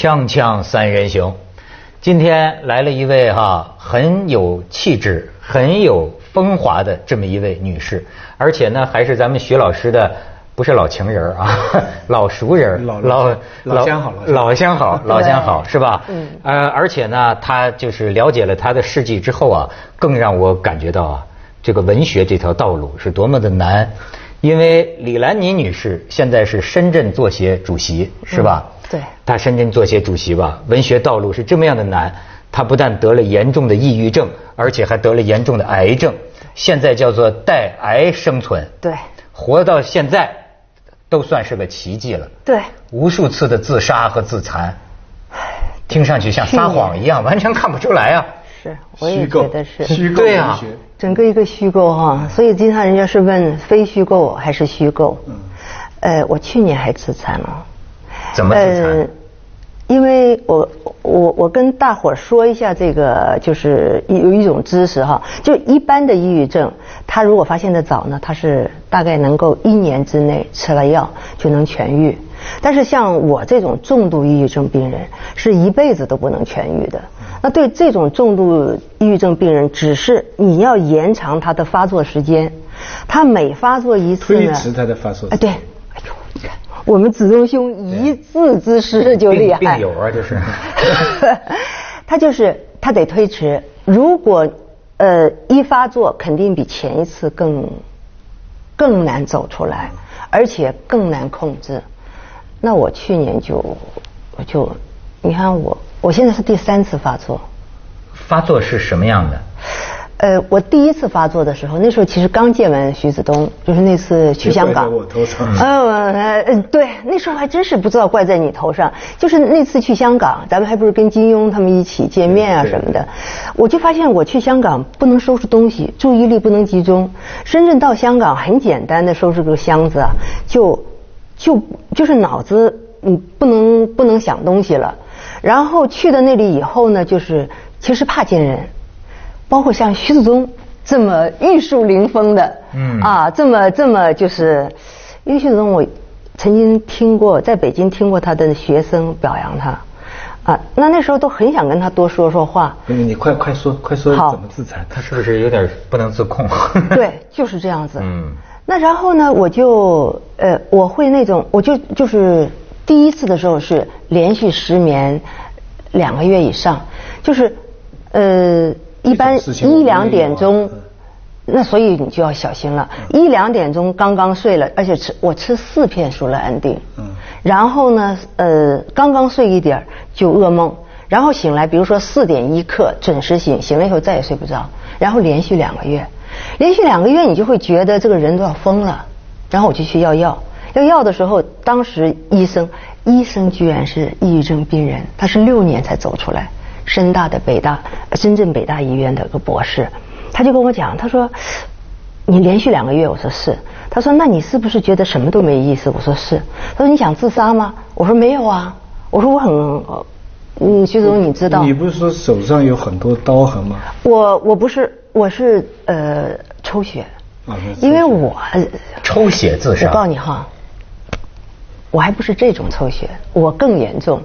锵锵三人行，今天来了一位哈很有气质、很有风华的这么一位女士，而且呢还是咱们徐老师的不是老情人啊，老熟人，老老老相好老相好，老相好是吧？嗯。呃，而且呢，她就是了解了她的事迹之后啊，更让我感觉到啊，这个文学这条道路是多么的难，因为李兰妮女士现在是深圳作协主席，是吧？对，她深圳作协主席吧，文学道路是这么样的难。她不但得了严重的抑郁症，而且还得了严重的癌症，现在叫做带癌生存。对，活到现在都算是个奇迹了。对，无数次的自杀和自残，听上去像撒谎一样，完全看不出来啊。是，我也觉得是虚构对啊，整个一个虚构哈。所以经常人家是问非虚构还是虚构。嗯。呃，我去年还自残了。怎么自残？因为我我我跟大伙儿说一下这个，就是有一种知识哈，就一般的抑郁症，他如果发现的早呢，他是大概能够一年之内吃了药就能痊愈。但是像我这种重度抑郁症病人，是一辈子都不能痊愈的。那对这种重度抑郁症病人，只是你要延长他的发作时间，他每发作一次呢，推迟他的发作。哎，对。我们子东兄一字之师就厉害，病友啊，就是。他就是他得推迟，如果呃一发作，肯定比前一次更更难走出来，而且更难控制。那我去年就我就你看我我现在是第三次发作。发作是什么样的？呃，我第一次发作的时候，那时候其实刚见完徐子东，就是那次去香港。我头上。呃，呃，对，那时候还真是不知道怪在你头上。就是那次去香港，咱们还不是跟金庸他们一起见面啊什么的，我就发现我去香港不能收拾东西，注意力不能集中。深圳到香港很简单的收拾个箱子啊，就就就是脑子嗯不能不能想东西了。然后去到那里以后呢，就是其实怕见人。包括像徐子宗这么玉树临风的，嗯啊，这么这么就是，因为徐子宗我曾经听过，在北京听过他的学生表扬他，啊，那那时候都很想跟他多说说话。你你快快说快说怎么自残？他是不是有点不能自控？对，就是这样子。嗯，那然后呢，我就呃，我会那种，我就就是第一次的时候是连续失眠两个月以上，就是呃。一般一两点钟，那所以你就要小心了。一两点钟刚刚睡了，而且吃我吃四片舒乐安定，然后呢，呃，刚刚睡一点就噩梦，然后醒来，比如说四点一刻准时醒，醒了以后再也睡不着，然后连续两个月，连续两个月你就会觉得这个人都要疯了，然后我就去要药，要药的时候，当时医生医生居然是抑郁症病人，他是六年才走出来。深大的北大，深圳北大医院的个博士，他就跟我讲，他说，你连续两个月，我说是，他说那你是不是觉得什么都没意思？我说是，他说你想自杀吗？我说没有啊，我说我很，嗯，徐总你知道，你不是说手上有很多刀痕吗？我我不是，我是呃抽血，因为我抽血自杀，我告诉你哈，我还不是这种抽血，我更严重。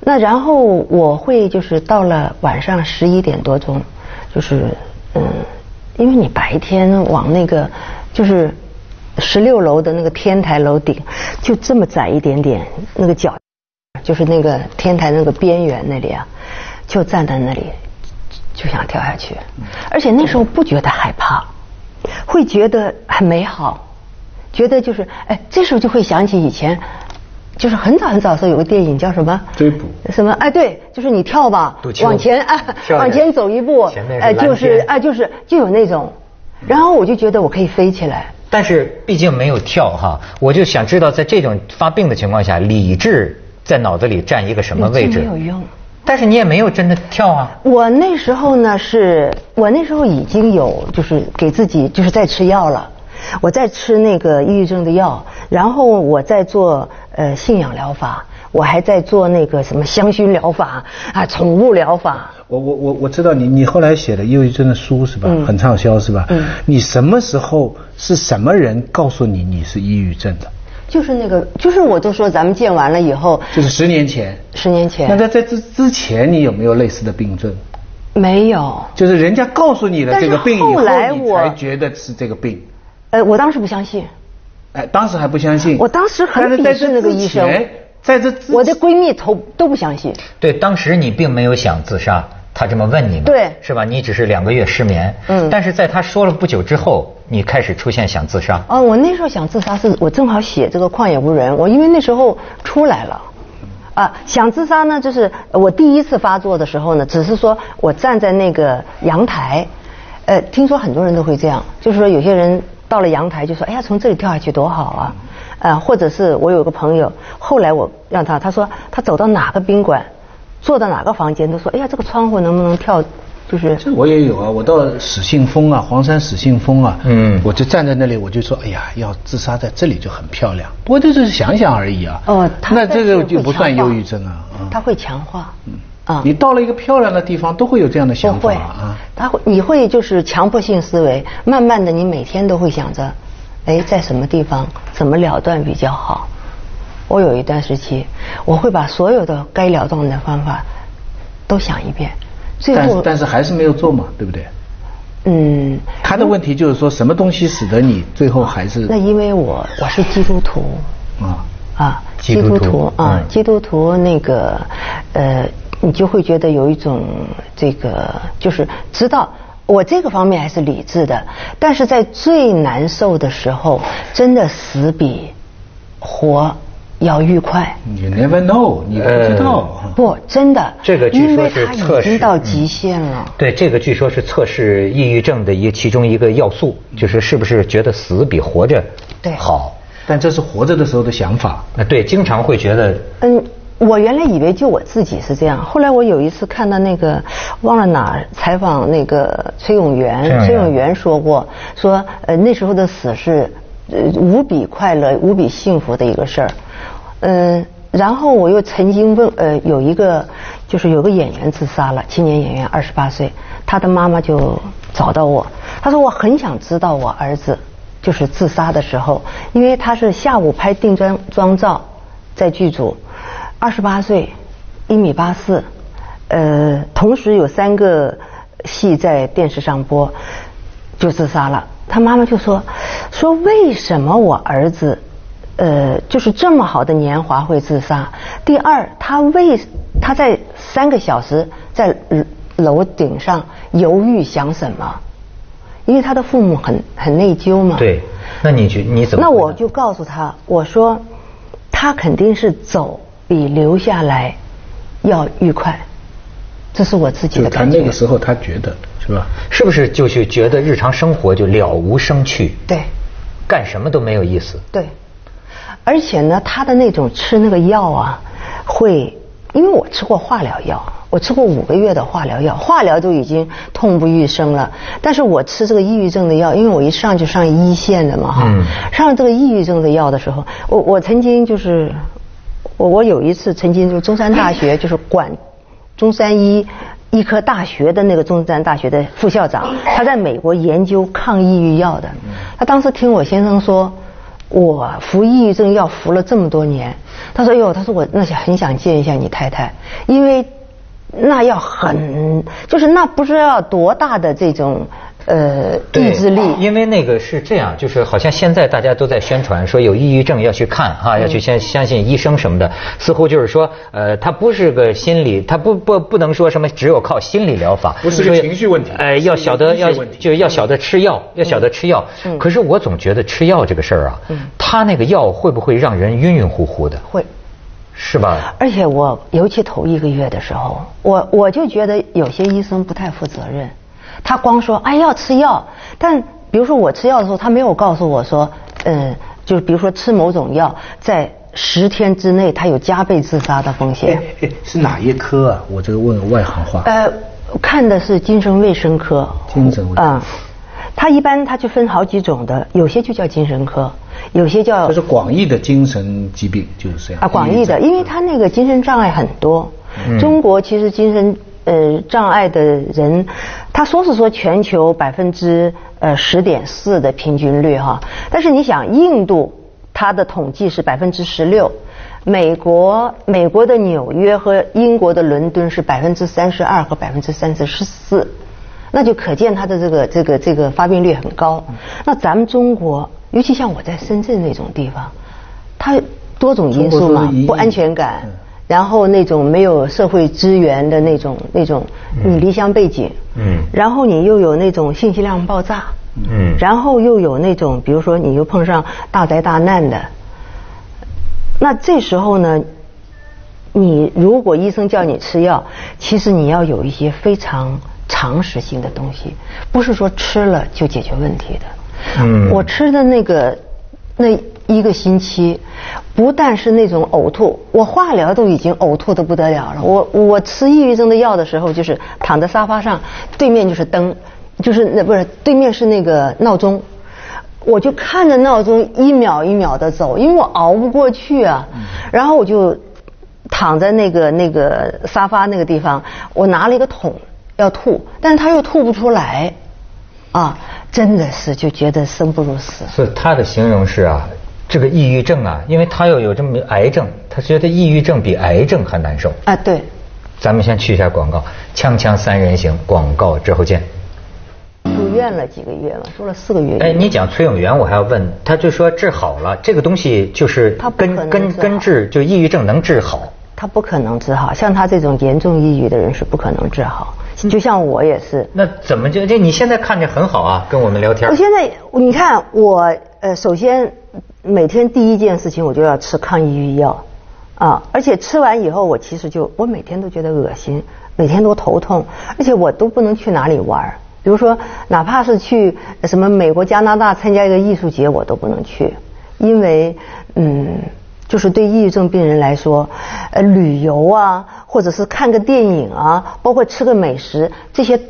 那然后我会就是到了晚上十一点多钟，就是嗯，因为你白天往那个就是十六楼的那个天台楼顶，就这么窄一点点，那个角就是那个天台那个边缘那里啊，就站在那里就想跳下去，而且那时候不觉得害怕，会觉得很美好，觉得就是哎，这时候就会想起以前。就是很早很早的时候有个电影叫什么？追捕。什么？哎，对，就是你跳吧，往前啊，往前走一步，哎，就是哎，就是就有那种，然后我就觉得我可以飞起来。但是毕竟没有跳哈，我就想知道在这种发病的情况下，理智在脑子里占一个什么位置？没有用。但是你也没有真的跳啊。我那时候呢，是我那时候已经有就是给自己就是在吃药了。我在吃那个抑郁症的药，然后我在做呃信仰疗法，我还在做那个什么香薰疗法啊，宠物疗法。我我我我知道你你后来写的抑郁症的书是吧？很畅销是吧？嗯。你什么时候是什么人告诉你你是抑郁症的？就是那个，就是我都说咱们见完了以后，就是十年前。十年前。那在在之之前，你有没有类似的病症？没有。就是人家告诉你了这个病以后，你才觉得是这个病。呃，我当时不相信。哎，当时还不相信。我当时很鄙视那个医生。在这，我的闺蜜都都不相信。对，当时你并没有想自杀。他这么问你，对，是吧？你只是两个月失眠，嗯，但是在他说了不久之后，你开始出现想自杀。哦，我那时候想自杀是我正好写这个旷野无人，我因为那时候出来了，啊，想自杀呢，就是我第一次发作的时候呢，只是说我站在那个阳台，呃，听说很多人都会这样，就是说有些人到了阳台就说，哎呀，从这里跳下去多好啊，呃，或者是我有个朋友，后来我让他，他说他走到哪个宾馆。坐到哪个房间都说，哎呀，这个窗户能不能跳？就是这我也有啊，我到始信峰啊，黄山始信峰啊，嗯，我就站在那里，我就说，哎呀，要自杀在这里就很漂亮。不过就是想想而已啊。哦，那这个就不算忧郁症啊。他会强化。嗯。啊。你到了一个漂亮的地方，都会有这样的想法啊。他会，你会就是强迫性思维，慢慢的，你每天都会想着，哎，在什么地方怎么了断比较好。我有一段时期，我会把所有的该了断的方法都想一遍，最后但是还是没有做嘛，对不对？嗯。他的问题就是说什么东西使得你最后还是？那因为我我是基督徒啊啊，基督徒啊，基督徒那个呃，你就会觉得有一种这个就是知道我这个方面还是理智的，但是在最难受的时候，真的死比活。要愉快。You never know，你不知道。不，真的。这个据说是测试。已经到极限了。对，这个据说是测试抑郁症的一其中一个要素，就是是不是觉得死比活着对好。但这是活着的时候的想法。啊，对，经常会觉得。嗯，我原来以为就我自己是这样，后来我有一次看到那个忘了哪采访那个崔永元，崔永元说过，说呃那时候的死是呃无比快乐、无比幸福的一个事儿。嗯，然后我又曾经问，呃，有一个就是有个演员自杀了，青年演员，二十八岁，他的妈妈就找到我，他说我很想知道我儿子就是自杀的时候，因为他是下午拍定妆妆照，在剧组，二十八岁，一米八四，呃，同时有三个戏在电视上播，就自杀了。他妈妈就说，说为什么我儿子？呃，就是这么好的年华会自杀。第二，他为他在三个小时在楼顶上犹豫想什么？因为他的父母很很内疚嘛。对，那你觉你怎么？那我就告诉他，我说他肯定是走比留下来要愉快，这是我自己的感觉。他那个时候他觉得是吧？是不是就是觉得日常生活就了无生趣？对，干什么都没有意思。对。而且呢，他的那种吃那个药啊，会，因为我吃过化疗药，我吃过五个月的化疗药，化疗都已经痛不欲生了。但是我吃这个抑郁症的药，因为我一上就上一线的嘛哈，上这个抑郁症的药的时候，我我曾经就是，我我有一次曾经就中山大学就是管中山医医科大学的那个中山大学的副校长，他在美国研究抗抑郁药的，他当时听我先生说。我服抑郁症药服了这么多年，他说：“哟，他说我那想很想见一下你太太，因为那要很，就是那不知道多大的这种。”呃，意志力，因为那个是这样，就是好像现在大家都在宣传说有抑郁症要去看哈，要去相相信医生什么的，似乎就是说，呃，他不是个心理，他不不不能说什么只有靠心理疗法，不是个情绪问题，哎，要晓得要就要晓得吃药，要晓得吃药。可是我总觉得吃药这个事儿啊，他那个药会不会让人晕晕乎乎的？会，是吧？而且我尤其头一个月的时候，我我就觉得有些医生不太负责任。他光说哎要吃药，但比如说我吃药的时候，他没有告诉我说，嗯，就是比如说吃某种药，在十天之内他有加倍自杀的风险。是哪一科啊？我这个问外行话。呃，看的是精神卫生科。精神卫生。啊，他一般他就分好几种的，有些就叫精神科，有些叫。就是广义的精神疾病就是这样。啊，广义的，因为他那个精神障碍很多。嗯。中国其实精神。呃，障碍的人，他说是说全球百分之呃十点四的平均率哈，但是你想印度。它的统计是百分之十六，美国美国的纽约和英国的伦敦是百分之三十二和百分之三十四，那就可见它的这个这个这个发病率很高。那咱们中国，尤其像我在深圳那种地方，它多种因素嘛，不安全感，然后那种没有社会资源的那种那种你离乡背景，嗯，然后你又有那种信息量爆炸。嗯，然后又有那种，比如说你又碰上大灾大难的，那这时候呢，你如果医生叫你吃药，其实你要有一些非常常识性的东西，不是说吃了就解决问题的。嗯，我吃的那个那一个星期，不但是那种呕吐，我化疗都已经呕吐的不得了了。我我吃抑郁症的药的时候，就是躺在沙发上，对面就是灯。就是那不是对面是那个闹钟，我就看着闹钟一秒一秒的走，因为我熬不过去啊。然后我就躺在那个那个沙发那个地方，我拿了一个桶要吐，但是他又吐不出来，啊，真的是就觉得生不如死。所以他的形容是啊，这个抑郁症啊，因为他又有这么癌症，他觉得抑郁症比癌症还难受。啊，对。咱们先去一下广告，锵锵三人行，广告之后见。住院了几个月了，住了四个月。哎，你讲崔永元，我还要问，他就说治好了，这个东西就是根根根治，就抑郁症能治好？他不可能治好，像他这种严重抑郁的人是不可能治好。就像我也是。那怎么就就你现在看着很好啊？跟我们聊天。我现在你看我呃，首先每天第一件事情我就要吃抗抑郁药啊，而且吃完以后我其实就我每天都觉得恶心，每天都头痛，而且我都不能去哪里玩。比如说，哪怕是去什么美国、加拿大参加一个艺术节，我都不能去，因为嗯，就是对抑郁症病人来说，呃，旅游啊，或者是看个电影啊，包括吃个美食，这些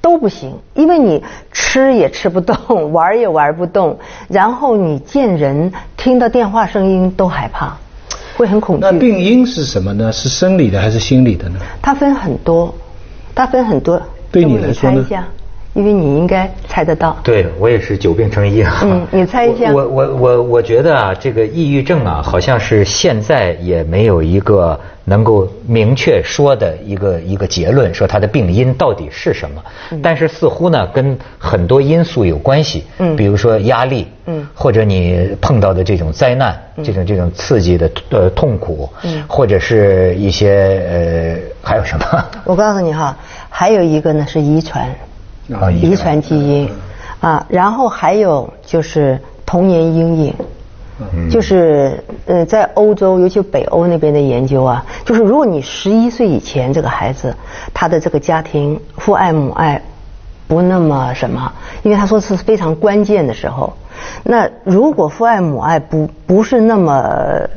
都不行，因为你吃也吃不动，玩也玩不动，然后你见人、听到电话声音都害怕，会很恐惧。那病因是什么呢？是生理的还是心理的呢？它分很多，它分很多。对你来说呢？因为你应该猜得到。对我也是久病成医啊。嗯，你猜一下。我我我我觉得啊，这个抑郁症啊，好像是现在也没有一个能够明确说的一个一个结论，说它的病因到底是什么。但是似乎呢，跟很多因素有关系。嗯。比如说压力。嗯。或者你碰到的这种灾难，这种这种刺激的呃痛苦。嗯。或者是一些呃还有什么？我告诉你哈。还有一个呢是遗传，遗传。基因，啊，然后还有就是童年阴影，就是呃在欧洲，尤其北欧那边的研究啊，就是如果你十一岁以前这个孩子他的这个家庭父爱母爱不那么什么，因为他说是非常关键的时候，那如果父爱母爱不不是那么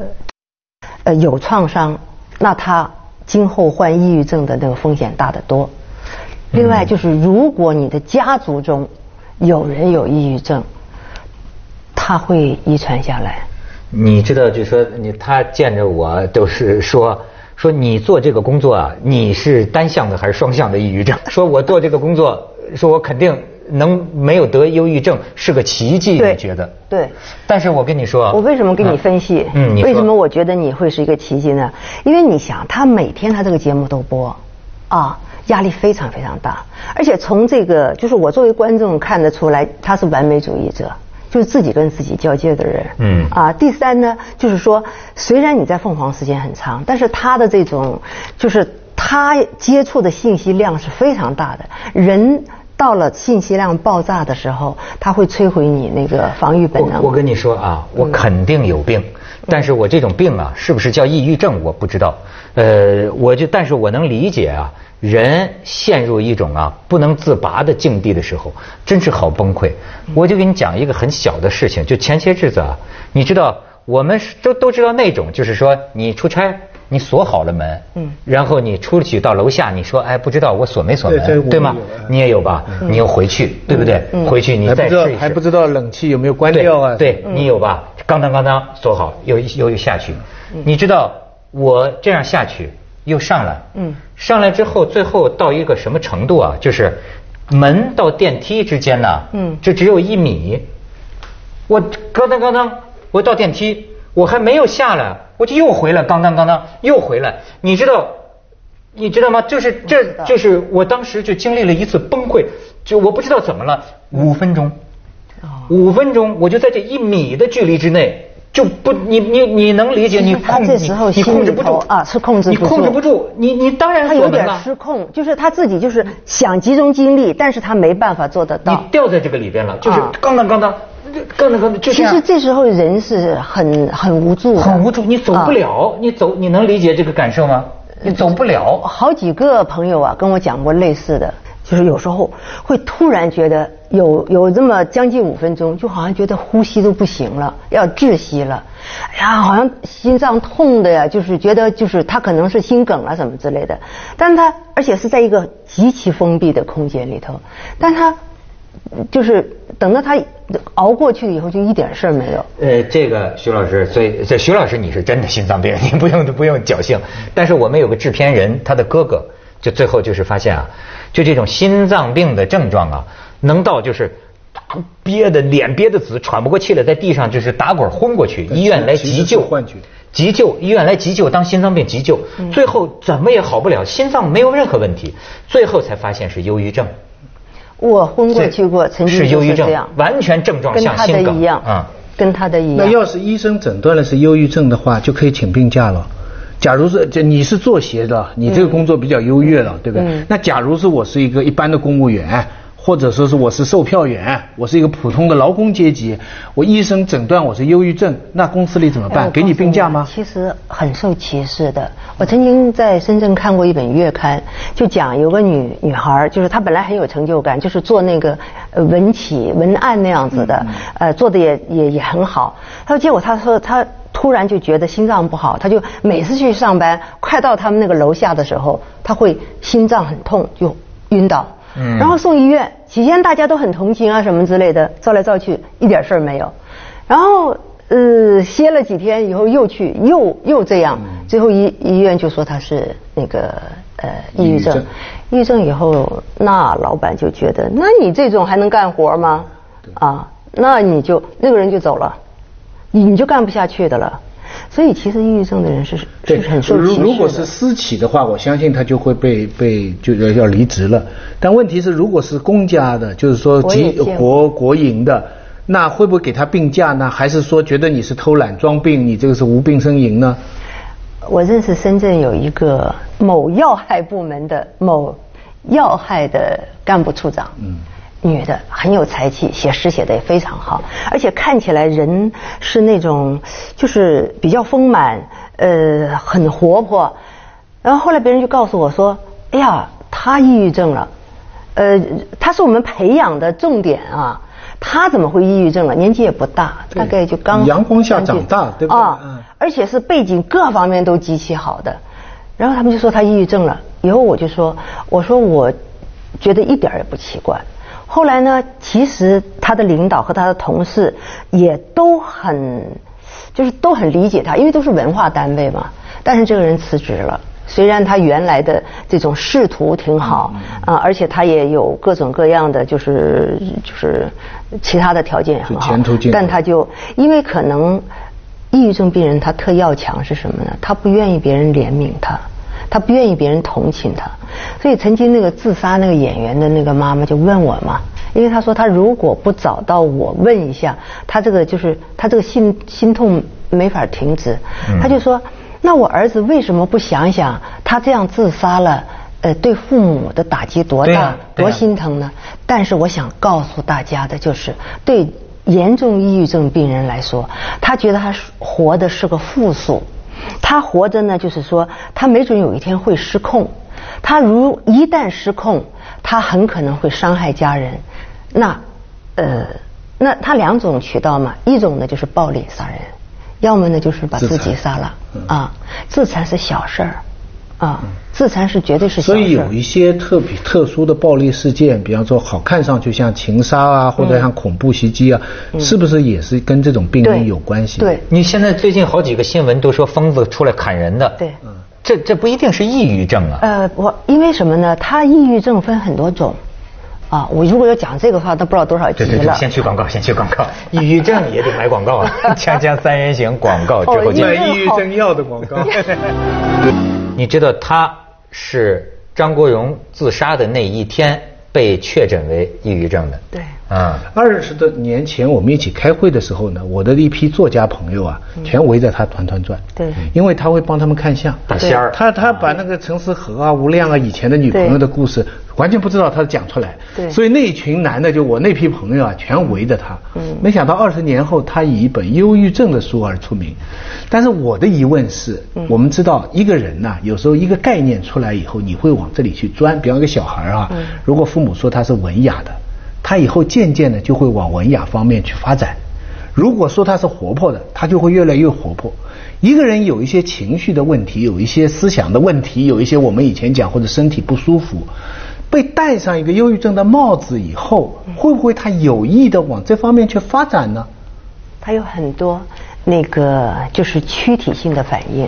呃有创伤，那他今后患抑郁症的那个风险大得多。另外就是，如果你的家族中有人有抑郁症，他会遗传下来。你知道，就说你他见着我都是说说你做这个工作啊，你是单向的还是双向的抑郁症？说我做这个工作，说我肯定能没有得忧郁症是个奇迹，你觉得？对。但是我跟你说，我为什么跟你分析？嗯，为什么我觉得你会是一个奇迹呢？因为你想，他每天他这个节目都播，啊。压力非常非常大，而且从这个就是我作为观众看得出来，他是完美主义者，就是自己跟自己较劲的人。嗯。啊，第三呢，就是说，虽然你在凤凰时间很长，但是他的这种，就是他接触的信息量是非常大的。人到了信息量爆炸的时候，他会摧毁你那个防御本能。我跟你说啊，我肯定有病，但是我这种病啊，是不是叫抑郁症，我不知道。呃，我就，但是我能理解啊。人陷入一种啊不能自拔的境地的时候，真是好崩溃。我就给你讲一个很小的事情，就前些日子啊，你知道我们都都知道那种，就是说你出差，你锁好了门，嗯，然后你出去到楼下，你说哎不知道我锁没锁门，对吗？你也有吧？你又回去，对不对？回去你再试一试，还不知道冷气有没有关掉啊？对你有吧？刚当刚当锁好，又又又下去，你知道我这样下去。又上来，嗯，上来之后，最后到一个什么程度啊？就是门到电梯之间呢，嗯，这只有一米。我咯噔咯噔，我到电梯，我还没有下来，我就又回来，刚当刚当，又回来。你知道，你知道吗？就是这就是我当时就经历了一次崩溃，就我不知道怎么了，五分钟，五分钟，我就在这一米的距离之内。就不，你你你能理解？你控制你控制不住啊，是控制不住。你控制不住，你你当然他有点失控，就是他自己就是想集中精力，但是他没办法做得到。你掉在这个里边了，就是刚当刚当，刚当刚当，就其实这时候人是很很无助，很无助，你走不了，你走你能理解这个感受吗？你走不了。好几个朋友啊跟我讲过类似的。就是有时候会突然觉得有有这么将近五分钟，就好像觉得呼吸都不行了，要窒息了，哎呀，好像心脏痛的呀，就是觉得就是他可能是心梗啊什么之类的，但他而且是在一个极其封闭的空间里头，但他就是等到他熬过去以后，就一点事儿没有。呃，这个徐老师，所以这徐老师你是真的心脏病，你不用不用侥幸。但是我们有个制片人，他的哥哥。就最后就是发现啊，就这种心脏病的症状啊，能到就是憋的脸憋的紫，喘不过气来，在地上就是打滚昏过去，医院来急救，急救医院来急救，当心脏病急救，最后怎么也好不了，心脏没有任何问题，最后才发现是忧郁症。我昏过去过，曾经是忧郁症，完全症状像心梗一样，嗯，跟他的一样。那要是医生诊断了是忧郁症的话，就可以请病假了。假如是这你是做鞋的，你这个工作比较优越了，对不对？那假如是我是一个一般的公务员。或者说是我是售票员，我是一个普通的劳工阶级，我医生诊断我是忧郁症，那公司里怎么办？给你病假吗？其实很受歧视的。我曾经在深圳看过一本月刊，就讲有个女女孩，就是她本来很有成就感，就是做那个文企文案那样子的，呃，做的也也也很好。她说结果她说她突然就觉得心脏不好，她就每次去上班，快到他们那个楼下的时候，她会心脏很痛，就晕倒。然后送医院，起先大家都很同情啊，什么之类的，照来照去一点事儿没有。然后呃歇了几天以后又去，又又这样，最后医医院就说他是那个呃抑郁症。抑郁症以后，那老板就觉得，那你这种还能干活吗？啊，那你就那个人就走了，你你就干不下去的了。所以其实抑郁症的人是是很受歧视如果是私企的话，我相信他就会被被就要要离职了。但问题是，如果是公家的，就是说国国营的，那会不会给他病假呢？还是说觉得你是偷懒装病，你这个是无病呻吟呢？我认识深圳有一个某要害部门的某要害的干部处长。嗯。女的很有才气，写诗写的也非常好，而且看起来人是那种就是比较丰满，呃，很活泼。然后后来别人就告诉我说：“哎呀，她抑郁症了，呃，她是我们培养的重点啊，她怎么会抑郁症了？年纪也不大，大概就刚阳光下长大，对不对？啊，而且是背景各方面都极其好的。然后他们就说她抑郁症了，以后我就说，我说我觉得一点也不奇怪。”后来呢？其实他的领导和他的同事也都很，就是都很理解他，因为都是文化单位嘛。但是这个人辞职了，虽然他原来的这种仕途挺好啊，而且他也有各种各样的就是就是其他的条件也很好，但他就因为可能抑郁症病人他特要强是什么呢？他不愿意别人怜悯他。他不愿意别人同情他，所以曾经那个自杀那个演员的那个妈妈就问我嘛，因为他说他如果不找到我问一下，他这个就是他这个心心痛没法停止，他就说那我儿子为什么不想想他这样自杀了，呃，对父母的打击多大，多心疼呢？但是我想告诉大家的就是，对严重抑郁症病人来说，他觉得他活的是个负数。他活着呢，就是说，他没准有一天会失控。他如一旦失控，他很可能会伤害家人。那，呃，那他两种渠道嘛，一种呢就是暴力杀人，要么呢就是把自己杀了啊。自残是小事儿。啊，自残是绝对是。所以有一些特别特殊的暴力事件，比方说好看上去像情杀啊，或者像恐怖袭击啊，是不是也是跟这种病因有关系？对，你现在最近好几个新闻都说疯子出来砍人的，对，这这不一定是抑郁症啊。呃，我因为什么呢？他抑郁症分很多种，啊，我如果要讲这个话，都不知道多少集了。对对对，先去广告，先去广告。抑郁症也得买广告啊！锵锵三人行广告之后见。买抑郁症药的广告。你知道他是张国荣自杀的那一天被确诊为抑郁症的。对。啊，二十多年前我们一起开会的时候呢，我的一批作家朋友啊，全围着他团团转。对。因为他会帮他们看相。打仙儿。他他把那个陈思和啊、吴亮啊以前的女朋友的故事。完全不知道他讲出来，对，所以那一群男的，就我那批朋友啊，全围着他。嗯，没想到二十年后，他以一本忧郁症的书而出名。但是我的疑问是，我们知道一个人呐，有时候一个概念出来以后，你会往这里去钻。比方一个小孩啊，如果父母说他是文雅的，他以后渐渐的就会往文雅方面去发展。如果说他是活泼的，他就会越来越活泼。一个人有一些情绪的问题，有一些思想的问题，有一些我们以前讲或者身体不舒服。被戴上一个忧郁症的帽子以后，会不会他有意的往这方面去发展呢？他有很多那个就是躯体性的反应。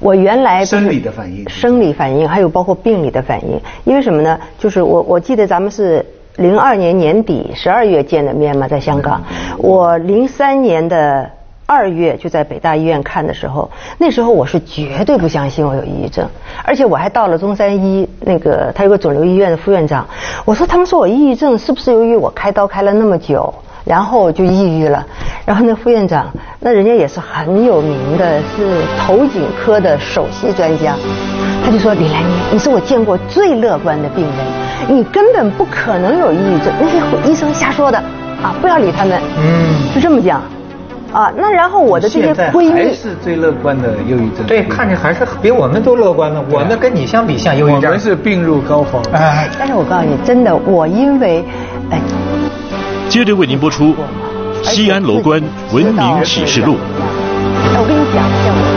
我原来生理的反应，生理反应还有包括病理的反应。因为什么呢？就是我我记得咱们是零二年年底十二月见的面嘛，在香港。我零三年的。二月就在北大医院看的时候，那时候我是绝对不相信我有抑郁症，而且我还到了中山医那个他有个肿瘤医院的副院长，我说他们说我抑郁症是不是由于我开刀开了那么久，然后就抑郁了？然后那副院长，那人家也是很有名的，是头颈科的首席专家，他就说李兰妮，你是我见过最乐观的病人，你根本不可能有抑郁症，那些医生瞎说的，啊，不要理他们，嗯，就这么讲。啊那然后我的这些闺蜜是最乐观的忧郁症对看着还是比我们都乐观的我们跟你相比像忧郁症。我们是病入膏肓。但是我告诉你真的我因为哎。接着为您播出西安楼观文明启示录。哎我跟你讲一下